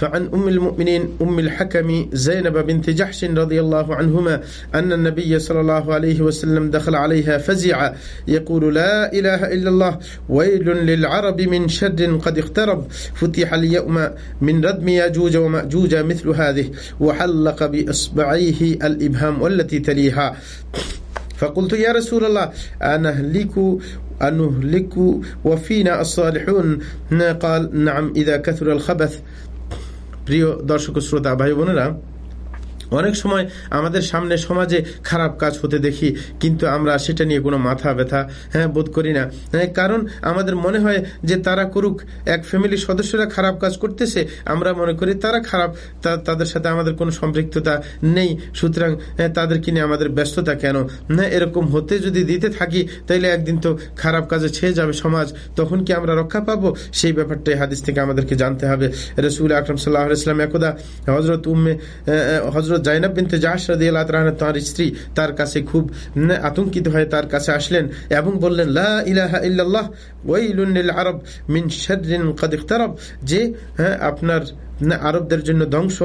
فعن أم المؤمنين أم الحكم زينب بنت جحش رضي الله عنهما أن النبي صلى الله عليه وسلم دخل عليها فزع يقول لا إله إلا الله ويل للعرب من شر قد اقترب فتح اليوم من ردم ياجوج ومأجوج مثل هذه وحلق بإصبعيه الإبهام والتي تليها. فقلت يا رسول الله أنهلك أنهلك وفينا الصالحون؟ قال نعم إذا كثر الخبث. প্রিয় দর্শক শ্রোতা ভাই বোনেরা অনেক সময় আমাদের সামনে সমাজে খারাপ কাজ হতে দেখি কিন্তু আমরা সেটা নিয়ে কোনো মাথা ব্যথা হ্যাঁ বোধ করি না। হ্যাঁ, কারণ আমাদের মনে হয় যে তারা করুক এক ফ্যামিলির সদস্যরা খারাপ কাজ করতেছে আমরা মনে করি তারা খারাপ তাদের সাথে আমাদের কোনো সম্পৃক্ততা নেই সুতরাং হ্যাঁ, তাদেরকে নিয়ে আমাদের ব্যস্ততা কেন? না এরকম হতে যদি দিতে থাকি তাইলে একদিন তো খারাপ কাজে ছেয়ে যাবে সমাজ তখন কি আমরা রক্ষা পাবো? সেই ব্যাপারটাই হাদিস থেকে আমাদেরকে জানতে হবে। রসুল আকরম সাল্লাহ ইসলাম একদা হজরত উম্মে হজরত জাইনাব বিনতে জাহাস রাদিয়াল্লাহু তাআলা তাঁর স্ত্রী তার কাছে খুব আতঙ্কিত হয়ে তার কাছে আসলেন এবং বললেন লা ইলাহা ইল্লাল্লাহ আরব মিন শাররিন কদ যে হ্যাঁ, আপনার আরবদের জন্য ধ্বংস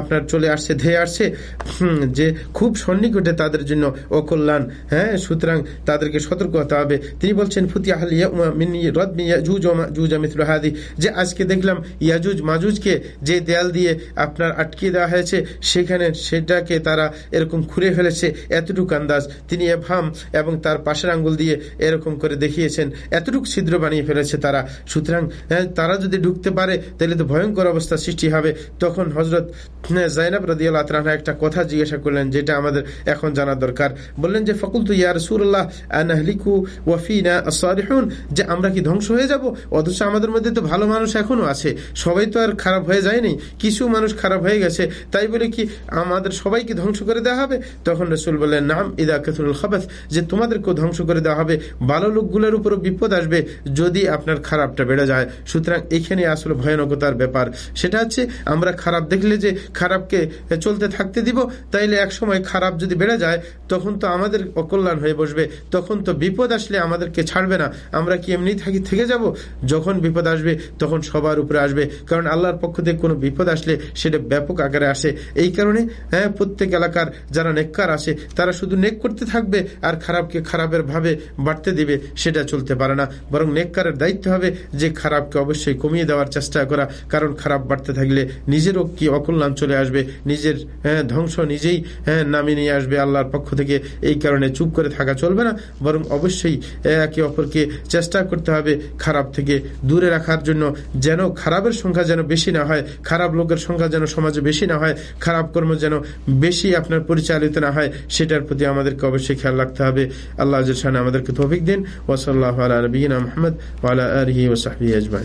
আপনার চলে আসছে ধেয়ে আসছে যে খুব সন্নিকটে তাদের জন্য অকল্যাণ হ্যাঁ সুতরাং তাদেরকে সতর্ক হতে হবে। তিনি বলছেন ফুতি আহল ইয়াউমা রদমি ইয়াজুজ ওয়া মাজুজ মিথলু হাদি। যে আজকে দেখলাম ইয়াজুজ মাজুজকে যে দেয়াল দিয়ে আপনার আটকে দেওয়া হয়েছে সেখানে সেটাকে তারা এরকম খুঁড়ে ফেলেছে এতটুকু আন্দাজ। তিনি এভাম এবং তার পাশের আঙ্গুল দিয়ে এরকম করে দেখিয়েছেন এতটুকু ছিদ্র বানিয়ে ফেলেছে তারা। সুতরাং হ্যাঁ, তারা যদি ঢুকতে পারে তাহলে তো ভয়ঙ্কর অবস্থা সৃষ্টি হবে তখন হজরত জাইনাব রাদিয়াল্লাহু তাআলা একটা কথা জিজ্ঞাসা করলেন, যেটা আমাদের এখন জানা দরকার। বললেন যে, ফকুলতু ইয়া রাসূলুল্লাহ, আনাহলিকু ওয়া ফিনা আস-সালিহুন? যে, আমরা কি ধ্বংস হয়ে যাব? অথচ আমাদের মধ্যে তো ভালো মানুষ এখনও আছে। সবাই তো আর খারাপ হয়ে যায়নি। কিছু মানুষ খারাপ হয়ে গেছে। তাই বলে কি আমাদের সবাইকে ধ্বংস করে দেওয়া হবে? তখন রসুল বললেন, নাম ইদা কাসরুল খাবাস, যে, তোমাদেরকেও ধ্বংস করে দেওয়া হবে। ভালো লোকগুলোর উপর বিপদ আসবে যদি আপনার খারাপটা বেড়ে যায়। সুতরাং এখানে আসলে ভয়ানকতার ব্যাপার। সেটা হচ্ছে, আমরা খারাপ দেখলে যে খারাপকে চলতে থাকতে দিব, তাইলে এক সময় খারাপ যদি বেড়ে যায়, তখন তো আমাদের অকল্যাণ হয়ে বসবে, তখন তো বিপদ আসলে আমাদেরকে ছাড়বে না। আমরা কি এমনি থাকি, থেকে যাব? যখন বিপদ আসবে, তখন সবার উপরে আসবে। কারণ আল্লাহর পক্ষ থেকে কোনো বিপদ আসলে সেটা ব্যাপক আকারে আসে। এই কারণে হ্যাঁ প্রত্যেক এলাকার যারা নেককার আসে তারা শুধু নেক করতে থাকবে আর খারাপকে খারাপের ভাবে বাড়তে দিবে, সেটা চলতে পারে না। বরং নেককারের দায়িত্ব হবে যে খারাপকে অবশ্যই কমিয়ে দেওয়ার চেষ্টা করা। কারণ খারাপ বাড়তে থাকলে নিজেরও কি অকল্যাণ আসবে নিজের হ্যাঁ, ধ্বংস নিজেই হ্যাঁ, নামিয়ে নিয়ে আসবে আল্লাহর পক্ষ থেকে। এই কারণে চুপ করে থাকা চলবে না বরং অবশ্যই একে অপরকে চেষ্টা করতে হবে খারাপ থেকে দূরে রাখার জন্য যেন খারাপের সংখ্যা যেন বেশি না হয় খারাপ লোকের সংখ্যা যেন সমাজে বেশি না হয় খারাপ কর্ম যেন বেশি আপনার পরিচালিত না হয় সেটার প্রতি আমাদেরকে অবশ্যই খেয়াল রাখতে হবে। আল্লাহ আমাদেরকে তৌফিক দিন। ওসল্লাহ আলা নবীনা মোহাম্মদ ওয়ালা আলহি ওসাহি আজমাই